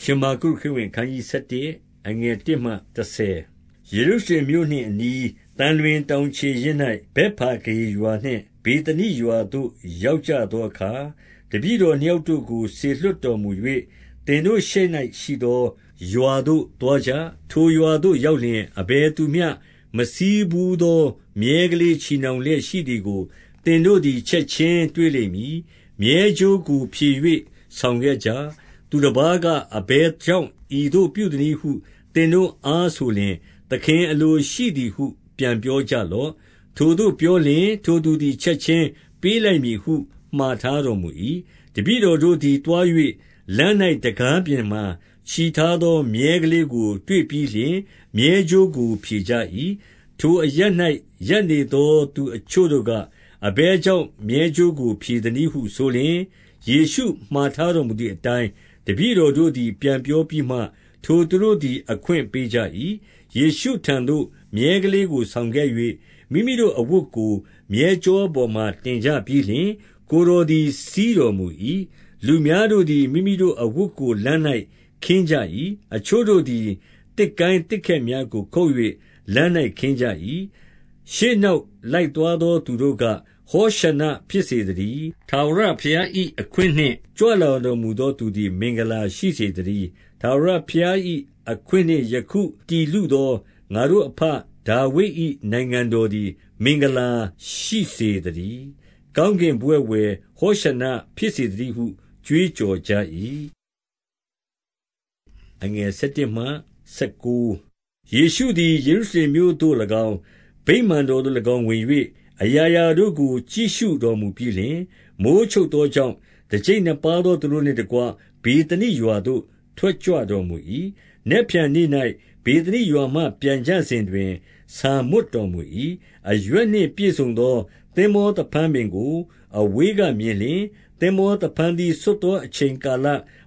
ရှမာကုခရစ်ဝင်ခန်းကြီး7အငယ်1မှ30ယေရုရှလင်မြို့နှင့်အနီးတန်လွင်တောင်ခြေရင်း၌ဘက်ဖာဂေရွာနှင့်ဘေသနိရွာသို့ရောက်ကြသောအခါတပည့်တော်နှစ်ယောက်တို့ကိုဆေလွတ်တော်မူ၍သင်တို့ရှေ့၌ရှိသောရွာသို့သွားကြထိုရွာသို့ရောက်လျင်အဘယ်သူမျှမစည်းဘူးသောမြဲကလေးချီနှောင်လျက်ရှိသည်ကိုသင်တို့သည်ချက်ချင်းတွေ့လိမ့်မည်မြဲကြိုးကိုဖြည့်၍ဆောင်ခဲ့ကြ သူတစ်ပါးက အဘယ်ကြောင့် ဤသို့ပြုသနည်းဟု သင်တို့အားဆိုလျှင်၊သခင်အလိုရှိသည်ဟု ပြန်ပြောကြလော့။ထိုသို့ပြောလျှင် ထိုသူသည် ချက်ခြင်းပေးလိုက်မည်ဟု မှာထားတော်မူ၏။တပည့်တော်တို့သည် သွား၍လမ်း၌တံခါးပြင်မှာ ချည်ထားသော မြည်းကလေးကို တွေ့ပြီးလျှင် မြည်းကြိုးကို ဖြည်ကြ၏။ထိုအရပ်၌ရပ်နေသော သူအချို့တို့က၊အဘယ်ကြောင့် မြည်းကြိုးကို ဖြည်သနည်းဟုဆိုလျှင်၊ယေရှုမှာထားတော်မူသည်အတိုင်း တပည့်တော်တို့သည် ပြန်ပြောပြီးမှ ထိုသူတို့သည် အခွင့်ပေးကြ၏။ယေရှုထံသို့ မြည်းကလေးကို ဆောင်ခဲ့၍မိမိတို့အဝတ်ကို မြည်းကျောပေါ်မှာ တင်ကြပြီးလျှင်၊ကိုယ်တော်သည် စီးတော်မူ၏။လူများတို့သည် မိမိတို့အဝတ်ကို လမ်း၌ခင်းကြ၏။အချို့တို့သည် သစ်ကိုင်းသစ်ခတ်များကို ခုတ်၍လမ်း၌ခင်းကြ၏။ ရှေ့နောက်လိုက်သွားသော သူတို့က ဟောရှဏဖြစ်စေသတည်း။ထာဝရဘုရား၏အခွင့်နှင့် ကြွလာတော်မူသော သူသည် မင်္ဂလာရှိစေသတည်း။ထာဝရဘုရား၏အခွင့်နှင့် ယခုတည်လုသော ငါတို့အဘဒါဝိဒ်၏နိုင်ငံတော်သည် မင်္ဂလာရှိစေသတည်း။ကောင်းကင်ဘဝဂ်ဝယ် ဟောရှဏဖြစ်စေသတည်းဟု ကြွေးကြော်ကြ၏။ယေရှုသည် ယေရုရှလင်မြို့သို့၎င်း၊ ဗိမာန်တော်သို့၎င်းဝင်၍အရာရာတို့ကို ကြည့်ရှုတော်မူပြီးလျှင်၊မိုဃ်းချုပ်သောကြောင့် တကျိပ်နှစ်ပါးသောသူတို့နှင့်တကွ ဗေသနိရွာသို့ ထွက်ကြွတော်မူ၏။နက်ဖြန်နေ့၌ဗေသနိရွာမှ ပြန်ကြစဉ်တွင် ဆာမွတ်တော်မူ၏။အရွက်နှင့်ပြည့်စုံသော သင်္ဘောသဖန်းပင်ကို အဝေးကမြင်လျှင်၊သင်္ဘောသဖန်းသည်ဆွတ်သောအချိန်ကာလ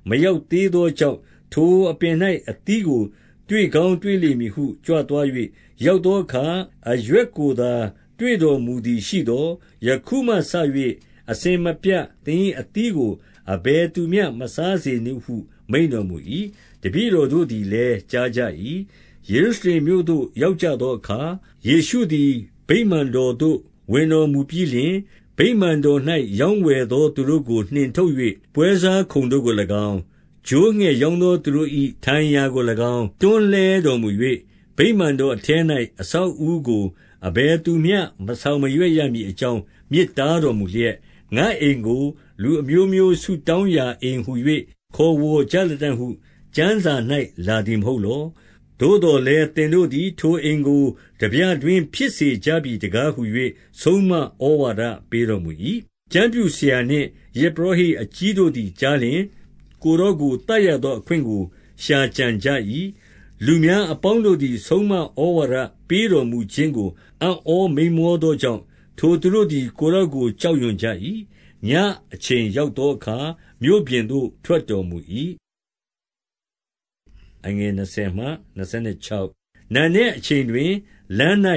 မရောက်သေးသောကြောင့်၊ထိုအပင်၌အသီးကို တွေ့ကောင်းတွေ့လိမ့်မည်ဟု ကြွသွား၍ရောက်သောအခါ အရွက်ကိုသာ တွေ့တော်မူသည်ရှိသော်၊ယခုမှစ၍အစဉ်မပြတ် သင်၏အသီးကို အဘယ်သူမျှ မစားစေနှင့်ဟု မိန့်တော်မူ၏။တပည့်တော်တို့သည်လည်း ကြားကြ၏။ယေရုရှလင်မြို့သို့ ရောက်ကြသောအခါ ယေရှုသည် ဗိမာန်တော်သို့ ဝင်တော်မူပြီးလျှင်၊ဗိမာန်တော်၌ရောင်းဝယ်သောသူတို့ကို နှင်ထုတ်၍ပွဲစားခုံတို့ကို၎င်း၊ ချိုးငှက်ရောင်းသောသူတို့၏ထိုင်ရာကို၎င်း တွန်းလှဲတော်မူ၍၊ဗိမာန်တော်အထဲ၌အဆောက်အဦးကို အဘယ်သူမျှ မဆောင်မရွက်ရမည်အကြောင်း မြစ်တားတော်မူလျက်၊ငါ့အိမ်ကို လူအမျိုးမျိုးဆုတောင်းရာအိမ်ဟူ၍ခေါ်ဝေါ်ကြလတံ့ဟု ကျမ်းစာ၌လာသည်မဟုတ်လော။သို့သော်လည်း သင်တို့သည် ထိုအိမ်ကို ထားပြတွင်းဖြစ်စေကြပြီတကားဟူ၍ဆုံးမဩဝါဒပေးတော်မူ၏။ကျမ်းပြုဆရာနှင့် ယဇ်ပုရောဟိတ်အကြီးတို့သည် ကြားလျှင်၊ ကိုယ်တော်ကို သတ်ရသော အခွင့်ကို ရှာကြံကြ၏။လူများအပေါင်းတို့သည် ဆုံးမဩဝါဒပေးတော်မူခြင်းကို အံ့ဩမိန်းမောသောကြောင့်၊ထိုသူတို့သည် ကိုယ်တော်ကို ကြောက်ရွံ့ကြ၏။ညဉ့်အချိန်ရောက်သောအခါ မြို့ပြင်သို့ ထွက်တော်မူ၏။နံနက်အချိန်တွင် လမ်း၌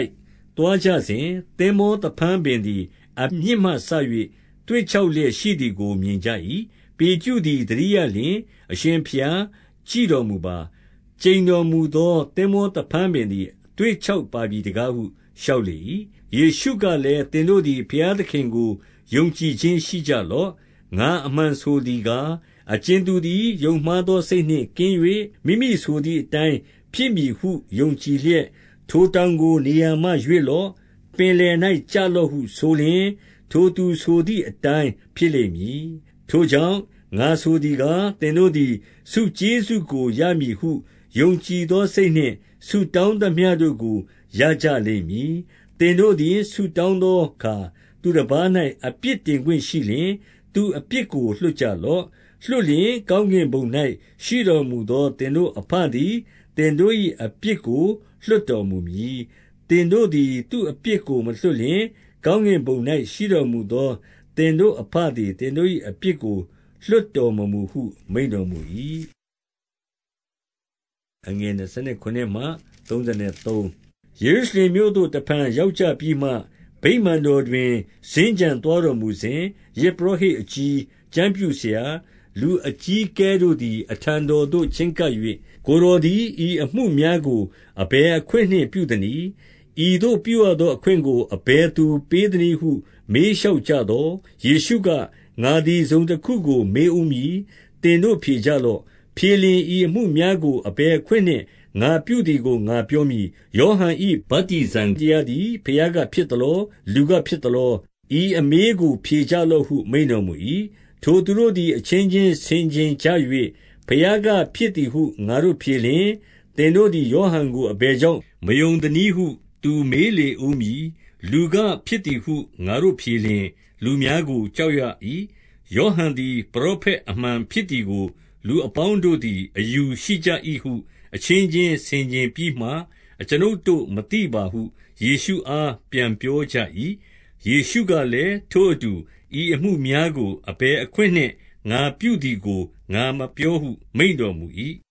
သွားကြစဉ်၊သင်္ဘောသဖန်းပင်သည် အမြစ်မှစ၍သွေ့ခြောက်လျက်ရှိသည်ကို မြင်ကြ၏။ ပေတရုသည်သတိရလျှင်၊အရှင်ဘုရားကြည့်တော်မူပါ။ကျိန်တော်မူသော သင်္ဘောသဖန်းပင်သည်သွေ့ခြောက်ပါပြီတကားဟု လျှောက်လေ၏။ယေရှုကလည်း၊သင်တို့သည် ဘုရားသခင်ကို ယုံကြည်ခြင်းရှိကြလော့။ငါအမှန်ဆိုသည်ကား၊အကြင်သူသည် ယုံမှားသောစိတ်နှင့်ကင်း၍မိမိဆိုသည်အတိုင်းဖြစ်မည်ဟု ယုံကြည်လျက်၊ထိုတောင်ကို နေရာမှရွေ့လော့။ပင်လယ်၌ကျလော့ဟုဆိုလျှင်၊ထိုသူဆိုသည်အတိုင်း ဖြစ်လိမ့်မည်။ ထိုကြောင့်ငါဆိုသည်ကား၊သင်တို့သည် ဆုကျေးဇူးကိုရမည်ဟု ယုံကြည်သောစိတ်နှင့် ဆုတောင်းသမျှတို့ကို ရကြလိမ့်မည်။သင်တို့သည် ဆုတောင်းသောအခါ သူတပါး၌အပြစ်တင်ခွင့်ရှိလျှင် သူအပြစ်ကို လွှတ်ကြလော့။လွှတ်လျှင် ကောင်းကင်ဘုံ၌ရှိတော်မူသော သင်တို့အဘသည် သင်တို့၏အပြစ်ကို လွှတ်တော်မူမည်။သင်တို့သည် သူ့အပြစ်ကို မလွှတ်လျှင်၊ကောင်းကင်ဘုံ၌ရှိတော်မူသော သင်တို့အဘသည် သင်တို့၏အပြစ်ကို လွှတ်တော်မမူဟု မိန့်တော်မူ၏။ယေရုရှလင်မြို့သို့ တဖန်ရောက်ကြပြီးမှ၊ဗိမာန်တော်တွင် စင်္ကြံသွားတော်မူစဉ်၊ယဇ်ပုရောဟိတ်အကြီး၊ကျမ်းပြုဆရာ၊လူအကြီးအကဲတို့သည် အထံတော်သို့ ချဉ်းကပ်၍၊ကိုယ်တော်သည် ဤအမှုများကို အဘယ်အခွင့်နှင့် ပြုသနည်း။ ဤသို့ပြုရသောအခွင့်ကို အဘယ်သူပေးသနည်းဟု မေးလျှောက်ကြသော်၊ယေရှုက၊ငါသည် တစုံတခုကို မေးဦးမည်။သင်တို့ဖြေကြလော့။ဖြေလျှင်ဤအမှုများကို အဘယ်အခွင့်နှင့် ငါပြုသည်ကို ငါပြောမည်။ယောဟန်၏ဗတ္တိဇံတရားသည် ဘုရားကဖြစ်သလော။လူကဖြစ်သလော။ဤအမေးကို ဖြေကြလော့ဟု မိန့်တော်မူ၏။ထိုသူတို့သည် အချင်းချင်းဆင်ခြင်ကြ၍၊ဘုရားကဖြစ်သည်ဟု ငါတို့ဖြေလျှင်၊သင်တို့သည် ယောဟန်ကို အဘယ်ကြောင့် မယုံသနည်းဟု သူမေးလေဦးမည်။လူကဖြစ်သည်ဟု ငါတို့ဖြေလျှင် လူများကို ကြောက်ရ၏။ယောဟန်သည် ပရောဖက်အမှန်ဖြစ်သည်ကို လူအပေါင်းတို့သည် အယူရှိကြ၏ဟု အချင်းချင်းဆင်ခြင်ပြီးမှ၊အကျွန်ုပ်တို့မသိပါဟု ယေရှုအား ပြန်ပြောကြ၏။ယေရှုကလည်း၊ထိုအတူ ဤအမှုများကို အဘယ်အခွင့်နှင့် ငါပြုသည်ကို ငါမပြောဟု မိန့်တော်မူ၏။